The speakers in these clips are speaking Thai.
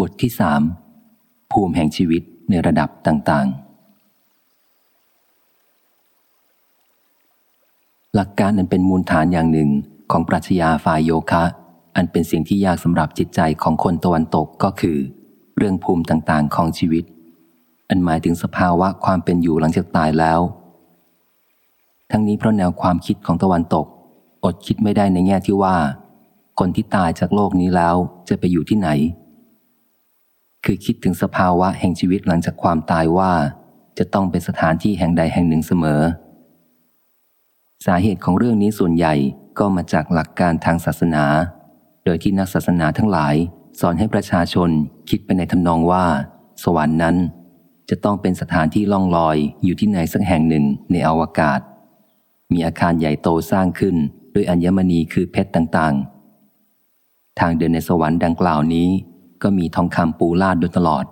บทที่สามภูมิแห่งชีวิตในระดับต่างๆ หลักการนั้นเป็นมูลฐานอย่างหนึ่งของปรัชญาฝ่ายโยคะ อันเป็นสิ่งที่ยากสำหรับจิตใจของคนตะวันตกก็คือ เรื่องภูมิต่างๆ ของชีวิต อันหมายถึงสภาวะความเป็นอยู่หลังจากตายแล้ว ทั้งนี้เพราะแนวความคิดของตะวันตก อดคิดไม่ได้ในแง่ที่ว่า คนที่ตายจากโลกนี้แล้วจะไปอยู่ที่ไหน คือคิดถึงสภาวะแห่งชีวิตหลังจากความตายว่า จะต้องเป็นสถานที่แห่งใดแห่งหนึ่งเสมอ สาเหตุของเรื่องนี้ส่วนใหญ่ก็มาจากหลักการทางศาสนา โดยที่นักศาสนาทั้งหลาย สอนให้ประชาชนคิดไปในทำนองว่า สวรรค์นั้น จะต้องเป็นสถานที่ล่องลอยอยู่ที่ไหนสักแห่งหนึ่งในอวกาศ มีอาคารใหญ่โตสร้างขึ้นด้วยอัญมณีคือเพชรต่างๆ ทางเดินในสวรรค์ดังกล่าวนี้ ก็มีทองคำปูลาดโดยตลอด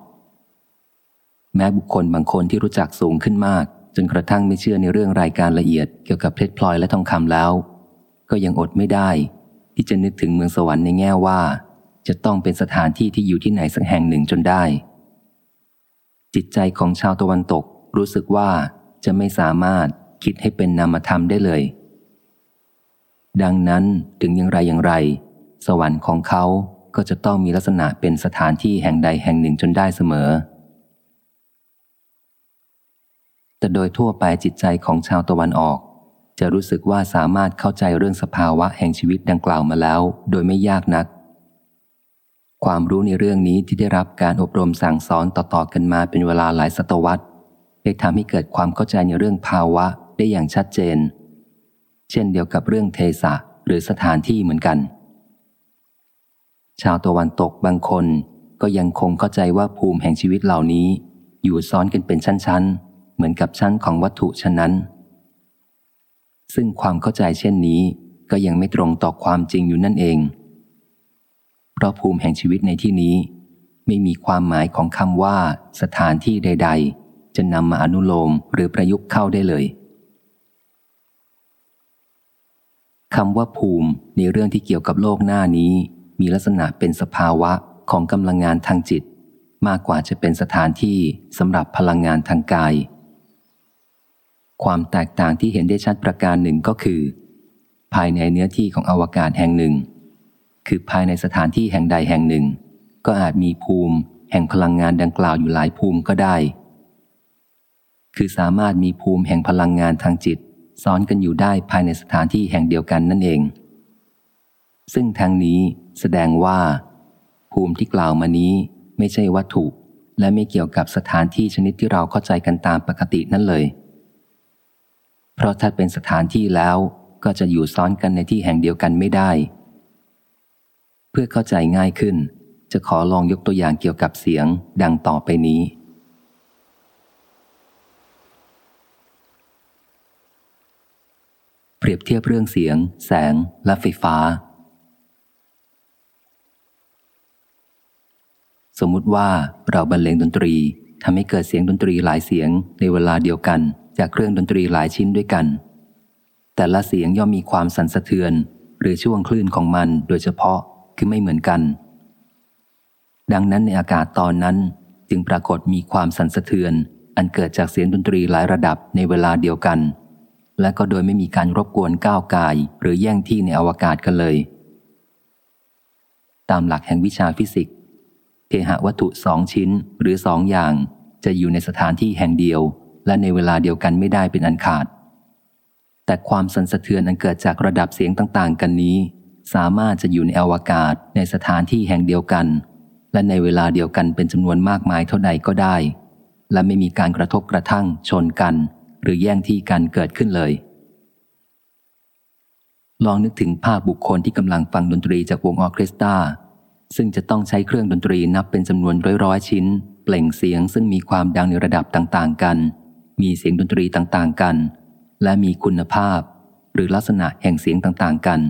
แม้บุคคลบางคนที่รู้จักสูงขึ้นมาก จนกระทั่งไม่เชื่อในเรื่องรายการละเอียดเกี่ยวกับเพชรพลอยและทองคำแล้ว ก็ยังอดไม่ได้ ที่จะนึกถึงเมืองสวรรค์ในแง่ว่า จะต้องเป็นสถานที่ที่อยู่ที่ไหนสักแห่งหนึ่งจนได้ จิตใจของชาวตะวันตกรู้สึกว่าจะไม่สามารถคิดให้เป็นนามธรรมได้เลย ดังนั้นถึงอย่างไรอย่างไร สวรรค์ของเขา ก็จะต้องมีลักษณะเป็นสถานที่แห่งใดแห่งหนึ่งจนได้เสมอ แต่โดยทั่วไปจิตใจของชาวตะวันออก จะรู้สึกว่าสามารถเข้าใจเรื่องสภาวะแห่งชีวิตดังกล่าวมาแล้ว โดยไม่ยากนัก ความรู้ในเรื่องนี้ที่ได้รับการอบรมสั่งสอนต่อๆกันมาเป็นเวลาหลายศตวรรษได้ทำให้เกิดความเข้าใจในเรื่องภาวะได้อย่างชัดเจน เช่นเดียวกับเรื่องเทสะหรือสถานที่เหมือนกัน ชาวตะวันตกบางคนก็ยังคงเข้าใจว่าภูมิแห่งชีวิตเหล่านี้ อยู่ซ้อนกันเป็นชั้นๆ เหมือนกับชั้นของวัตถุชั้นนั้น ซึ่งความเข้าใจเช่นนี้ก็ยังไม่ตรงต่อความจริงอยู่นั่นเอง เพราะภูมิแห่งชีวิตในที่นี้ ไม่มีความหมายของคำว่า สถานที่ใด ๆ จะนำมาอนุโลมหรือประยุกต์เข้าได้เลยคำว่าภูมิในเรื่องที่เกี่ยวกับโลกหน้านี้ มีลักษณะเป็นสภาวะของกำลังงานทางจิต มากกว่าจะเป็นสถานที่สำหรับพลังงานทางกาย ความแตกต่างที่เห็นได้ชัดประการหนึ่งก็คือ ภายในเนื้อที่ของอวกาศแห่งหนึ่ง คือภายในสถานที่แห่งใดแห่งหนึ่ง ก็อาจมีภูมิ แห่งพลังงานดังกล่าวอยู่หลายภูมิก็ได้ คือสามารถมีภูมิแห่งพลังงานทางจิตซ้อนกันอยู่ได้ภายในสถานที่แห่งเดียวกันนั่นเอง ซึ่งทางนี้ แสดงว่า ภูมิที่กล่าวมานี้ไม่ใช่วัตถุ และไม่เกี่ยวกับสถานที่ชนิดที่เราเข้าใจกันตามปกตินั่นเลย เพราะถ้าเป็นสถานที่แล้วก็จะอยู่ซ้อนกันในที่แห่งเดียวกันไม่ได้ เพื่อเข้าใจง่ายขึ้น จะขอลองยกตัวอย่างเกี่ยวกับเสียงดังต่อไปนี้ เปรียบเทียบเรื่องเสียง แสง และไฟฟ้า สมมุติว่าเราบรรเลงดนตรีทำให้เกิดเสียงดนตรีหลายเสียงในเวลาเดียวกัน จากเครื่องดนตรีหลายชิ้นด้วยกัน แต่ละเสียงย่อมมีความสั่นสะเทือน หรือช่วงคลื่นของมันโดยเฉพาะคือไม่เหมือนกัน ดังนั้นในอากาศตอนนั้นจึงปรากฏมีความสั่นสะเทือน อันเกิดจากเสียงดนตรีหลายระดับในเวลาเดียวกัน และก็โดยไม่มีการรบกวนก้าวกาย หรือแย่งที่ในอวกาศกันเลย ตามหลักแห่งวิชาฟิสิกส์ เทหะวัตถุสองชิ้นหรือสองอย่าง จะอยู่ในสถานที่แห่งเดียว และในเวลาเดียวกันไม่ได้เป็นอันขาด แต่ความสั่นสะเทือนอันเกิดจากระดับเสียงต่างๆ กันนี้ สามารถจะอยู่ในอวกาศในสถานที่แห่งเดียวกัน และในเวลาเดียวกันเป็นจำนวนมากมายเท่าใดก็ได้ และไม่มีการกระทบกระทั่งชนกัน หรือแย่งที่กันเกิดขึ้นเลย ลองนึกถึงภาพบุคคลที่กำลังฟังดนตรีจากวงออเคสตรา ซึ่งจะต้องใช้เครื่องดนตรีนับเป็นจำนวนร้อยๆชิ้น เปล่งเสียงซึ่งมีความดังในระดับต่างๆ กัน มีเสียงดนตรีต่างๆ กัน และมีคุณภาพ หรือลักษณะแห่งเสียงต่างๆ กัน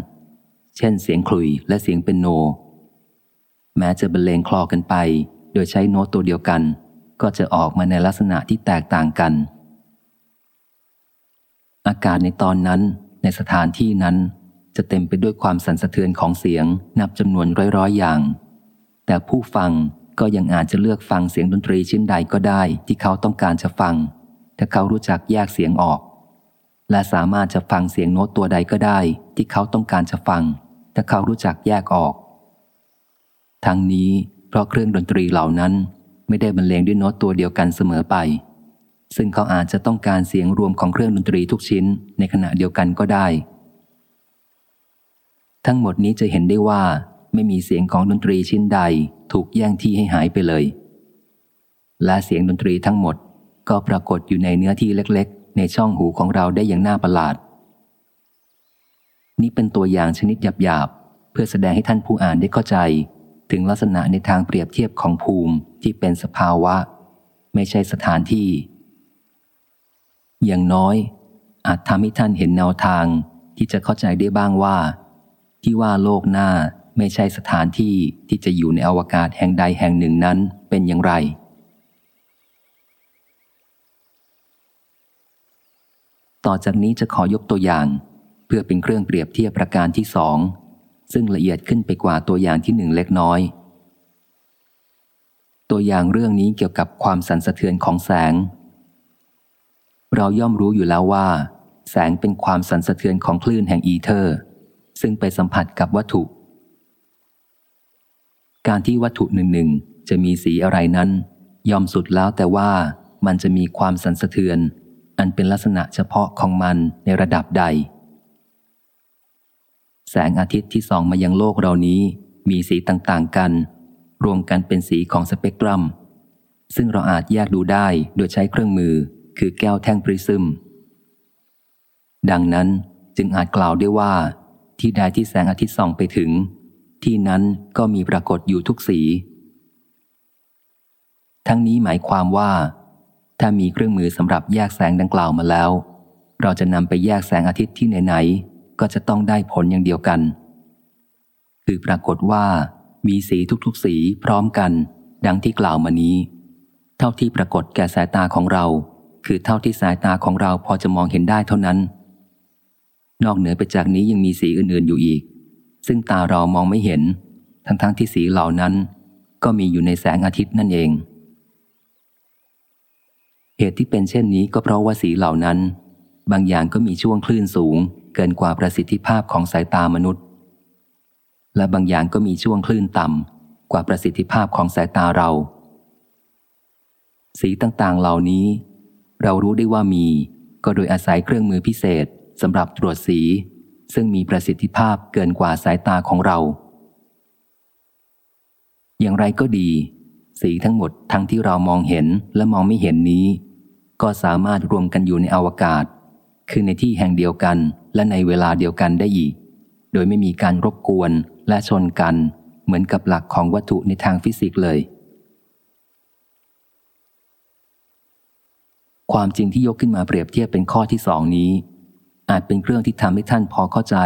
เช่น เสียงคลุยและเสียงเป็นโน แม้จะบรรเลงคลอกันไป โดยใช้โน้ตตัวเดียวกัน ก็จะออกมาในลักษณะที่แตกต่างกัน อากาศในตอนนั้น ในสถานที่นั้น จะเต็มไปด้วยความสั่นสะเทือนของเสียงนับจำนวนร้อยๆอย่าง แต่ผู้ฟังก็ยังอาจจะเลือกฟังเสียงดนตรีชิ้นใดก็ได้ที่เขาต้องการจะฟัง ถ้าเขารู้จักแยกเสียงออก และสามารถจะฟังเสียงโน้ตตัวใดก็ได้ ที่เขาต้องการจะฟัง ถ้าเขารู้จักแยกออก ทั้งนี้เพราะเครื่องดนตรีเหล่านั้น ไม่ได้บรรเลงด้วยโน้ตตัวเดียวกันเสมอไป ซึ่งเขาอาจจะต้องการเสียงรวมของเครื่องดนตรีทุกชิ้นในขณะเดียวกันก็ได้ ทั้งหมดนี้จะเห็นได้ว่าไม่มีเสียงของดนตรีชิ้นใดถูกแย่งที่ให้หายไปเลย และเสียงดนตรีทั้งหมดก็ปรากฏอยู่ในเนื้อที่เล็กๆ ในช่องหูของเราได้อย่างน่าประหลาด นี่เป็นตัวอย่างชนิดหยาบๆ เพื่อแสดงให้ท่านผู้อ่านได้เข้าใจ ถึงลักษณะในทางเปรียบเทียบของภูมิที่เป็นสภาวะ ไม่ใช่สถานที่ อย่างน้อย อาจทำให้ท่านเห็นแนวทางที่จะเข้าใจได้บ้างว่า ที่ว่าโลกหน้าไม่ใช่สถานที่ที่จะอยู่ในอวกาศแห่งใดแห่งหนึ่งนั้นเป็นอย่างไร ต่อจากนี้จะขอยกตัวอย่าง เพื่อเป็นเครื่องเปรียบเทียบประการที่สองซึ่งละเอียดขึ้นไปกว่าตัวอย่างที่หนึ่งเล็กน้อย ตัวอย่างเรื่องนี้เกี่ยวกับความสั่นสะเทือนของแสง เราย่อมรู้อยู่แล้วว่า แสงเป็นความสั่นสะเทือนของคลื่นแห่งอีเทอร์ ซึ่งไปสัมผัสกับวัตถุ การที่วัตถุหนึ่งหนึ่งจะมีสีอะไรนั้น ยอมสุดแล้วแต่ว่ามันจะมีความสันสะเทือน อันเป็นลักษณะเฉพาะของมันในระดับใด แสงอาทิตย์ที่ส่องมายังโลกเรานี้มีสีต่างๆกัน รวมกันเป็นสีของสเปกตรัม ซึ่งเราอาจแยกดูได้โดยใช้เครื่องมือคือแก้วแท่งปริซึม ดังนั้นจึงอาจกล่าวได้ว่า ที่ใดที่แสงอาทิตย์ส่องไปถึง ที่นั้นก็มีปรากฏอยู่ทุกสี ทั้งนี้หมายความว่า ถ้ามีเครื่องมือสำหรับแยกแสงดังกล่าวมาแล้ว เราจะนำไปแยกแสงอาทิตย์ที่ไหนๆก็จะต้องได้ผลอย่างเดียวกัน คือปรากฏว่า มีสีทุกๆสีพร้อมกัน ดังที่กล่าวมานี้ เท่าที่ปรากฏแก่สายตาของเรา คือเท่าที่สายตาของเราพอจะมองเห็นได้เท่านั้น นอกเหนือไปจากนี้ยังมีสีอื่นๆอยู่อีก ซึ่งตาเรามองไม่เห็น ทั้งๆทที่สีเหล่านั้น ก็มีอยู่ในแสงอาทิตย์นั่นเอง เหตุที่เป็นเช่นนี้ก็เพราะว่าสีเหล่านั้น บางอย่างก็มีช่วงคลื่นสูง เกินกว่าประสิทธิภาพของสายตามนุษย์ และบางอย่างก็มีช่วงคลื่นต่ำกว่าประสิทธิภาพของสายตาเรา สีต่างๆเหล่านี้ เรารู้ได้ว่ามี ก็โดยอาศัยเครื่องมือพิเศษ สำหรับตรวจสี ซึ่งมีประสิทธิภาพเกินกว่าสายตาของเรา อย่างไรก็ดี สีทั้งหมดทั้งที่เรามองเห็นและมองไม่เห็นนี้ ก็สามารถรวมกันอยู่ในอวกาศ คือในที่แห่งเดียวกันและในเวลาเดียวกันได้อีก โดยไม่มีการรบกวนและชนกัน เหมือนกับหลักของวัตถุในทางฟิสิกส์เลยความจริงที่ยกขึ้นมาเปรียบเทียบเป็นข้อที่สองนี้ อาจเป็นเครื่องที่ทำให้ท่านพอเข้าใจ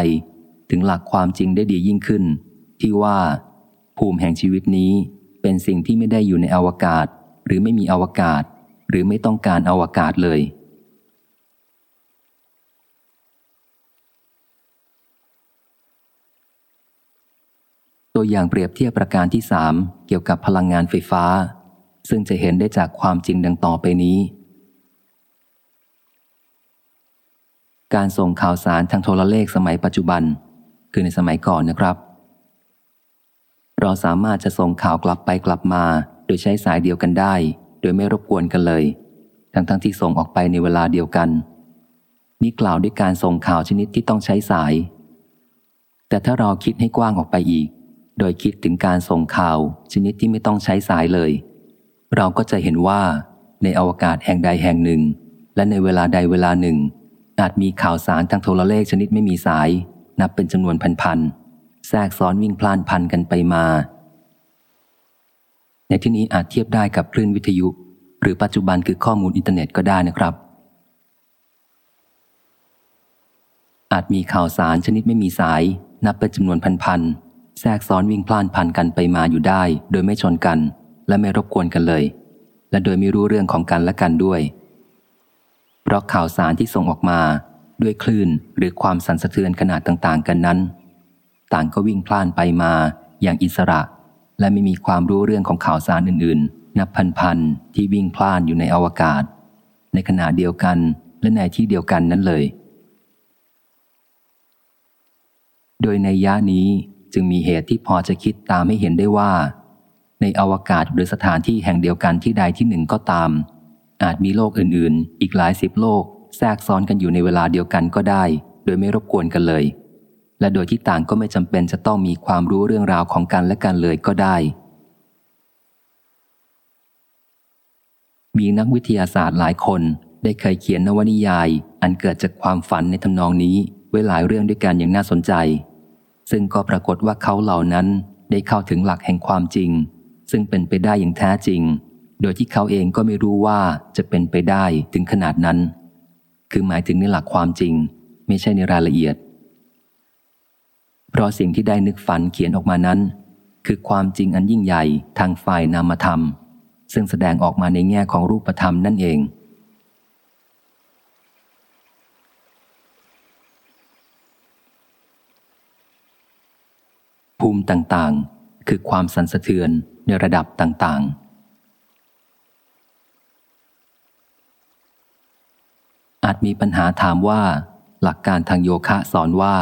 ถึงหลักความจริงได้ดียิ่งขึ้น ที่ว่า ภูมิแห่งชีวิตนี้เป็นสิ่งที่ไม่ได้อยู่ในอวกาศ หรือไม่มีอวกาศ หรือไม่ต้องการอวกาศเลย ตัวอย่างเปรียบเทียบประการที่สามเกี่ยวกับพลังงานไฟฟ้า ซึ่งจะเห็นได้จากความจริงดังต่อไปนี้ การส่งข่าวสารทางโทรเลขสมัยปัจจุบัน คือในสมัยก่อนนะครับ เราสามารถจะส่งข่าวกลับไปกลับมา โดยใช้สายเดียวกันได้ โดยไม่รบกวนกันเลย ทั้งๆทที่ส่งออกไปในเวลาเดียวกัน นี่กล่าวด้วยการส่งข่าวชนิดที่ต้องใช้สาย แต่ถ้าเราคิดให้กว้างออกไปอีก โดยคิดถึงการส่งข่าวชนิดที่ไม่ต้องใช้สายเลย เราก็จะเห็นว่าในอวกาศแห่งใดแห่งหนึ่ง และในเวลาใดเวลาหนึ่ง อาจมีข่าวสารทางโทรเลขชนิดไม่มีสาย นับเป็นจำนวนพันๆแทรกซ้อนวิ่งพล่านพันกันไปมา ในที่นี้อาจเทียบได้กับคลื่นวิทยุ หรือปัจจุบันคือข้อมูลอินเทอร์เน็ตก็ได้นะครับ อาจมีข่าวสารชนิดไม่มีสาย นับเป็นจำนวนพันๆแทรกซ้อนวิ่งพล่านพันกันไปมาอยู่ได้ โดยไม่ชนกัน และไม่รบกวนกันเลย และโดยไม่รู้เรื่องของกันและกันด้วย เพราะข่าวสารที่ส่งออกมาด้วยคลื่นหรือความสั่นสะเทือนขนาดต่าง ๆ กันนั้น ต่างก็วิ่งพล่านไปมาอย่างอิสระ และไม่มีความรู้เรื่องของข่าวสารอื่น ๆ นับพันๆที่วิ่งพล่านอยู่ในอวกาศ ในขณะเดียวกันและในที่เดียวกันนั้นเลย โดยในย่านี้จึงมีเหตุที่พอจะคิดตามให้เห็นได้ว่า ในอวกาศหรือสถานที่แห่งเดียวกันที่ใดที่หนึ่งก็ตาม อาจมีโลกอื่นๆ อีกหลายสิบโลกแทรกซ้อนกันอยู่ในเวลาเดียวกันก็ได้ โดยไม่รบกวนกันเลย และโดยที่ต่างก็ไม่จำเป็นจะต้องมีความรู้เรื่องราวของกันและกันเลยก็ได้ มีนักวิทยาศาสตร์หลายคนได้เคยเขียนนวนิยาย อันเกิดจากความฝันในทำนองนี้ไว้หลายเรื่องด้วยกันอย่างน่าสนใจ ซึ่งก็ปรากฏว่าเขาเหล่านั้นได้เข้าถึงหลักแห่งความจริง ซึ่งเป็นไปได้อย่างแท้จริง โดยที่เขาเองก็ไม่รู้ว่าจะเป็นไปได้ถึงขนาดนั้น คือหมายถึงในหลักความจริง ไม่ใช่ในรายละเอียด เพราะสิ่งที่ได้นึกฝันเขียนออกมานั้น คือความจริงอันยิ่งใหญ่ทางฝ่ายนามธรรม ซึ่งแสดงออกมาในแง่ของรูปธรรมนั่นเองภูมิต่างๆ คือความสันสะเทือนในระดับต่างๆ อาจมีปัญหาถามว่า หลักการทางโยคะสอนว่า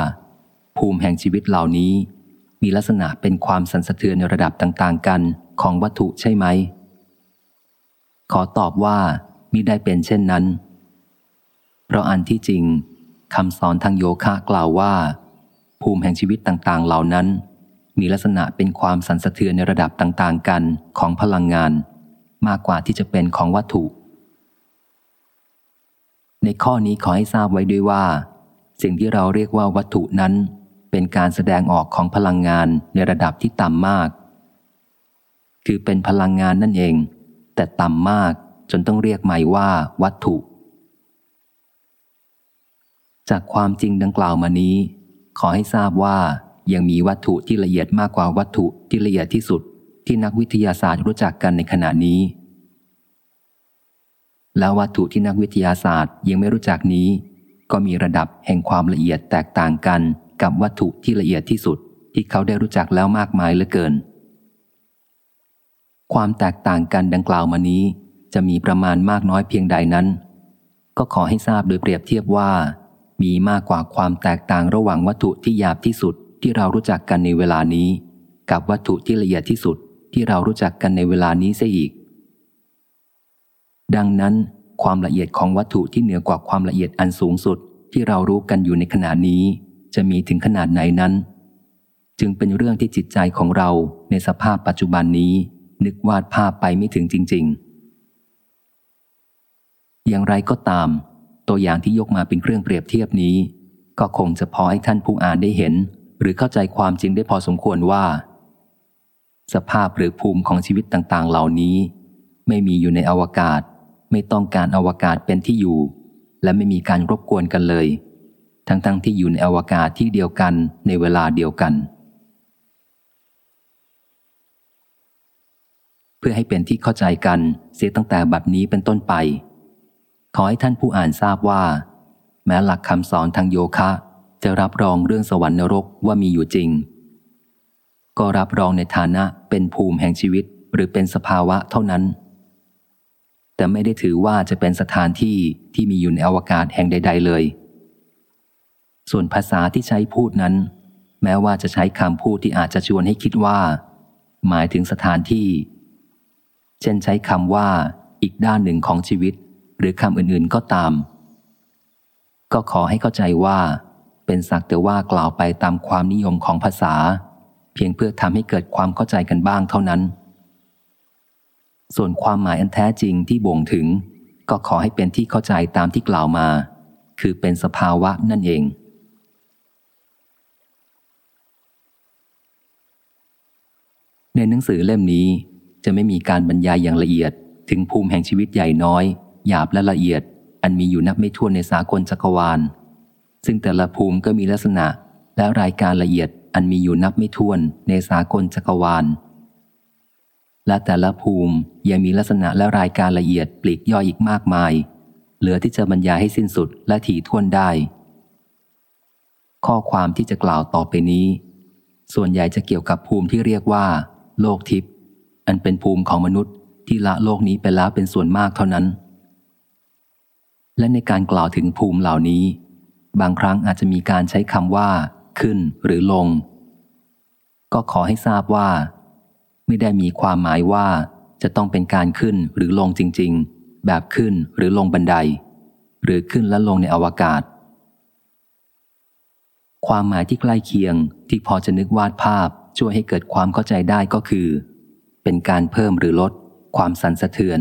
ภูมิแห่งชีวิตเหล่านี้ มีลักษณะเป็นความสันสะเทือนในระดับต่างๆ กันของวัตถุใช่ไหม ขอตอบว่ามิได้เป็นเช่นนั้น เพราะอันที่จริงคำสอนทางโยคะกล่าวว่า ภูมิแห่งชีวิตต่างๆ เหล่านั้น มีลักษณะเป็นความสันสะเทือนในระดับต่างๆ กันของพลังงาน มากกว่าที่จะเป็นของวัตถุ ในข้อนี้ขอให้ทราบไว้ด้วยว่า สิ่งที่เราเรียกว่าวัตถุนั้น เป็นการแสดงออกของพลังงานในระดับที่ต่ำมาก คือเป็นพลังงานนั่นเอง แต่ต่ำมากจนต้องเรียกใหม่ว่าวัตถุ จากความจริงดังกล่าวมานี้ ขอให้ทราบว่ายังมีวัตถุที่ละเอียดมากกว่าวัตถุที่ละเอียดที่สุดที่นักวิทยาศาสตร์รู้จักกันในขณะนี้ แล้ววัตถุที่นักวิทยาศาสตร์ยังไม่รู้จักนี้ ก็มีระดับแห่งความละเอียดแตกต่างกันกับวัตถุที่ละเอียดที่สุดที่เขาได้รู้จักแล้วมากมายเหลือเกิน ความแตกต่างกันดังกล่าวมานี้ จะมีประมาณมากน้อยเพียงใดนั้น ก็ขอให้ทราบโดยเปรียบเทียบว่า มีมากกว่าความแตกต่างระหว่างวัตถุที่หยาบที่สุดที่เรารู้จักกันในเวลานี้ กับวัตถุที่ละเอียดที่สุดที่เรารู้จักกันในเวลานี้เสียอีก ดังนั้น ความละเอียดของวัตถุที่เหนือกว่าความละเอียดอันสูงสุดที่เรารู้กันอยู่ในขณะนี้ จะมีถึงขนาดไหนนั้น จึงเป็นเรื่องที่จิตใจของเราในสภาพปัจจุบันนี้ นึกวาดภาพไปไม่ถึงจริง ๆ อย่างไรก็ตาม ตัวอย่างที่ยกมาเป็นเครื่องเปรียบเทียบนี้ ก็คงจะพอให้ท่านผู้อ่านได้เห็น หรือเข้าใจความจริงได้พอสมควรว่า สภาพหรือภูมิของชีวิตต่าง ๆ เหล่านี้ ไม่มีอยู่ในอวกาศ ไม่ต้องการอวกาศเป็นที่อยู่ และไม่มีการรบกวนกันเลย ทั้งๆทที่อยู่ในอวกาศที่เดียวกันในเวลาเดียวกัน เพื่อให้เป็นที่เข้าใจกันเสียตั้งแต่บัดนี้เป็นต้นไป ขอให้ท่านผู้อ่านทราบว่า แม้หลักคำสอนทางโยคะ จะรับรองเรื่องสวรรค์นรกว่ามีอยู่จริง ก็รับรองในฐานะเป็นภูมิแห่งชีวิตหรือเป็นสภาวะเท่านั้น แต่ไม่ได้ถือว่าจะเป็นสถานที่ที่มีอยู่ในอวกาศแห่งใด ๆ เลย ส่วนภาษาที่ใช้พูดนั้น แม้ว่าจะใช้คำพูดที่อาจจะชวนให้คิดว่า หมายถึงสถานที่ เช่นใช้คำว่า อีกด้านหนึ่งของชีวิต หรือคำอื่นๆก็ตาม ก็ขอให้เข้าใจว่า เป็นสักแต่ว่ากล่าวไปตามความนิยมของภาษา เพียงเพื่อทำให้เกิดความเข้าใจกันบ้างเท่านั้น ส่วนความหมายอันแท้จริงที่บ่งถึง ก็ขอให้เป็นที่เข้าใจตามที่กล่าวมา คือเป็นสภาวะนั่นเอง ในหนังสือเล่มนี้จะไม่มีการบรรยายอย่างละเอียด ถึงภูมิแห่งชีวิตใหญ่น้อย หยาบและละเอียด อันมีอยู่นับไม่ถ้วนในสากลจักรวาล ซึ่งแต่ละภูมิก็มีลักษณะและรายการละเอียดอันมีอยู่นับไม่ถ้วนในสากลจักรวาล และแต่ละภูมิยังมีลักษณะและรายการละเอียดปลีกย่อยอีกมากมาย เหลือที่จะบรรยายให้สิ้นสุดและถี่ถ้วนได้ ข้อความที่จะกล่าวต่อไปนี้ ส่วนใหญ่จะเกี่ยวกับภูมิที่เรียกว่า โลกทิพย์อันเป็นภูมิของมนุษย์ที่ละโลกนี้ไปแล้วเป็นส่วนมากเท่านั้น และในการกล่าวถึงภูมิเหล่านี้ บางครั้งอาจจะมีการใช้คำว่า ขึ้นหรือลง ก็ขอให้ทราบว่า ไม่ได้มีความหมายว่าจะต้องเป็นการขึ้นหรือลงจริง ๆ แบบขึ้นหรือลงบันได หรือขึ้นและลงในอวกาศ ความหมายที่ใกล้เคียงที่พอจะนึกวาดภาพช่วยให้เกิดความเข้าใจได้ก็คือ เป็นการเพิ่มหรือลด ความสั่นสะเทือน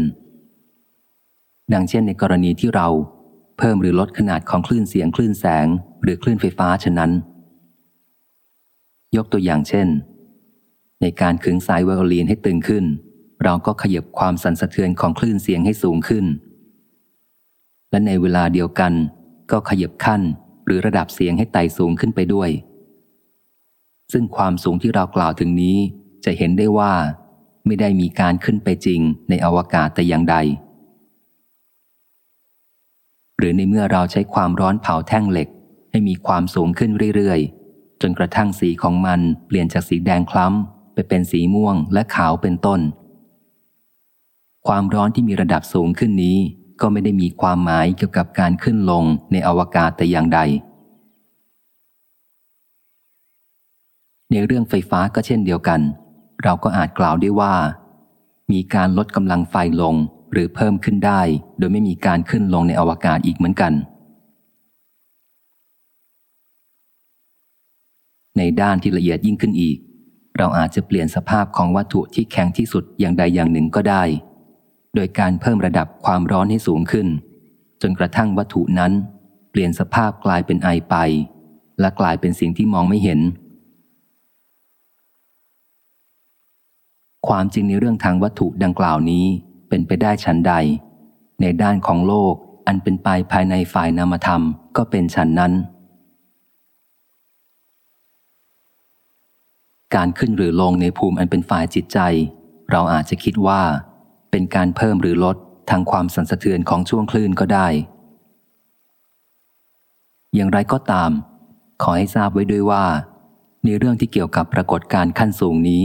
ดังเช่นในกรณีที่เราเพิ่มหรือลดขนาดของคลื่นเสียงคลื่นแสง หรือคลื่นไฟฟ้าฉะนั้น ยกตัวอย่างเช่น ในการขึงสายไวโอลีนให้ตึงขึ้น เราก็ขยับความสั่นสะเทือนของคลื่นเสียงให้สูงขึ้น และในเวลาเดียวกัน ก็ขยับขั้นหรือระดับเสียงให้ไต่สูงขึ้นไปด้วย ซึ่งความสูงที่เรากล่าวถึงนี้จะเห็นได้ว่า ไม่ได้มีการขึ้นไปจริงในอวกาศแต่อย่างใด หรือในเมื่อเราใช้ความร้อนเผาแท่งเหล็ก ให้มีความสูงขึ้นเรื่อยๆ จนกระทั่งสีของมันเปลี่ยนจากสีแดงคล้ำ ไปเป็นสีม่วงและขาวเป็นต้น ความร้อนที่มีระดับสูงขึ้นนี้ ก็ไม่ได้มีความหมายเกี่ยวกับการขึ้นลงในอวกาศแต่อย่างใด ในเรื่องไฟฟ้าก็เช่นเดียวกัน เราก็อาจกล่าวได้ว่า มีการลดกำลังไฟลงหรือเพิ่มขึ้นได้ โดยไม่มีการขึ้นลงในอวกาศอีกเหมือนกัน ในด้านที่ละเอียดยิ่งขึ้นอีก เราอาจจะเปลี่ยนสภาพของวัตถุที่แข็งที่สุดอย่างใดอย่างหนึ่งก็ได้ โดยการเพิ่มระดับความร้อนให้สูงขึ้น จนกระทั่งวัตถุนั้น เปลี่ยนสภาพกลายเป็นไอไป และกลายเป็นสิ่งที่มองไม่เห็น ความจริงในเรื่องทางวัตถุดังกล่าวนี้เป็นไปได้ฉันใด ในด้านของโลกอันเป็นไปภายในฝ่ายนามธรรมก็เป็นฉันนั้น การขึ้นหรือลงในภูมิอันเป็นฝ่ายจิตใจ เราอาจจะคิดว่า เป็นการเพิ่มหรือลดทางความสั่นสะเทือนของช่วงคลื่นก็ได้ อย่างไรก็ตาม ขอให้ทราบไว้ด้วยว่า ในเรื่องที่เกี่ยวกับปรากฏการขั้นสูงนี้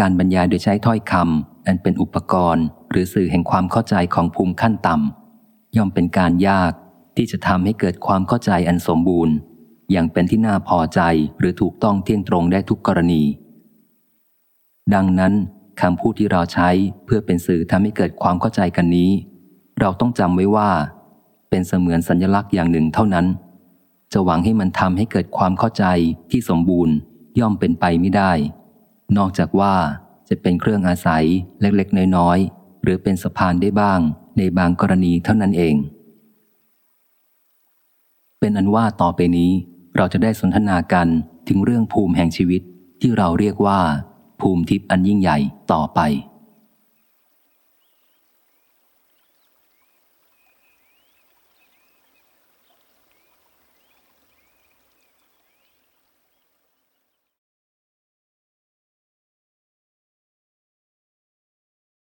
การบรรยายโดยใช้ถ้อยคำอันเป็นอุปกรณ์ หรือสื่อแห่งความเข้าใจของภูมิขั้นต่ำย่อมเป็นการยากที่จะทำให้เกิดความเข้าใจอันสมบูรณ์ อย่างเป็นที่น่าพอใจหรือถูกต้องเที่ยงตรงได้ทุกกรณี ดังนั้นคำพูดที่เราใช้เพื่อเป็นสื่อทำให้เกิดความเข้าใจกันนี้ เราต้องจำไว้ว่า เป็นเสมือนสัญลักษณ์อย่างหนึ่งเท่านั้น จะหวังให้มันทำให้เกิดความเข้าใจที่สมบูรณ์ย่อมเป็นไปไม่ได้ นอกจากว่าจะเป็นเครื่องอาศัยเล็กๆ น้อยๆ หรือเป็นสะพานได้บ้างในบางกรณีเท่านั้นเอง เป็นอันว่าต่อไปนี้ เราจะได้สนทนากันถึงเรื่องภูมิแห่งชีวิตที่เราเรียกว่า ภูมิทิพย์อันยิ่งใหญ่ต่อไป